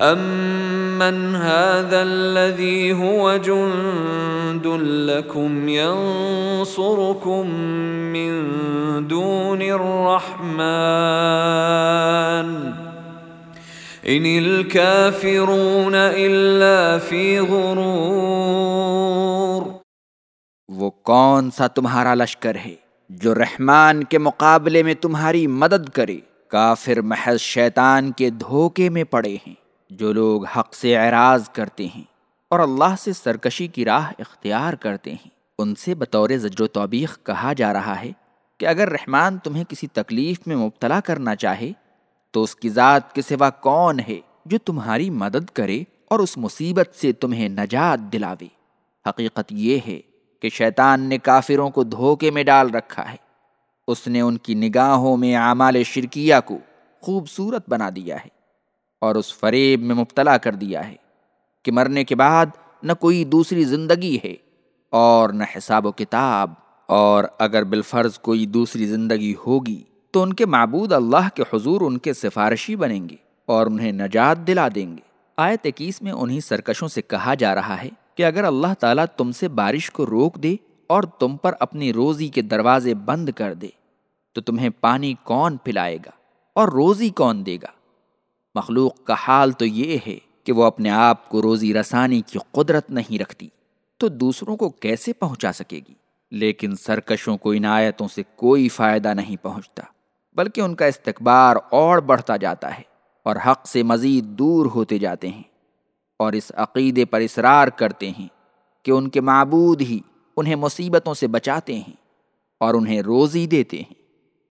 امن هذا الذي هو جند لكم ينصركم من دون الرحمن ان الكافرون الا في غرور وہ کون سا تمہارا لشکر ہے جو رحمان کے مقابلے میں تمہاری مدد کرے؟ کافر محض شیطان کے دھوکے میں پڑے ہیں۔ جو لوگ حق سے اعراض کرتے ہیں اور اللہ سے سرکشی کی راہ اختیار کرتے ہیں، ان سے بطور زجر و توبیخ کہا جا رہا ہے کہ اگر رحمان تمہیں کسی تکلیف میں مبتلا کرنا چاہے، تو اس کی ذات کے سوا کون ہے جو تمہاری مدد کرے اور اس مصیبت سے تمہیں نجات دلاوے؟ حقیقت یہ ہے کہ شیطان نے کافروں کو دھوکے میں ڈال رکھا ہے۔ اس نے ان کی نگاہوں میں اعمال شرکیہ کو خوبصورت بنا دیا ہے۔ اور اس فریب میں مبتلا کر دیا ہے کہ مرنے کے بعد نہ کوئی دوسری زندگی ہے اور نہ حساب و کتاب، اور اگر بالفرض کوئی دوسری زندگی ہوگی تو ان کے معبود اللہ کے حضور ان کے سفارشی بنیں گے اور انہیں نجات دلا دیں گے۔ آیت اکیس میں انہی سرکشوں سے کہا جا رہا ہے کہ اگر اللہ تعالیٰ تم سے بارش کو روک دے اور تم پر اپنی روزی کے دروازے بند کر دے تو تمہیں پانی کون پلائے گا اور روزی کون دے گا؟ مخلوق کا حال تو یہ ہے کہ وہ اپنے آپ کو روزی رسانی کی قدرت نہیں رکھتی، تو دوسروں کو کیسے پہنچا سکے گی؟ لیکن سرکشوں کو ان آیتوں سے کوئی فائدہ نہیں پہنچتا، بلکہ ان کا استقبار اور بڑھتا جاتا ہے اور حق سے مزید دور ہوتے جاتے ہیں اور اس عقیدے پر اصرار کرتے ہیں کہ ان کے معبود ہی انہیں مصیبتوں سے بچاتے ہیں اور انہیں روزی دیتے ہیں۔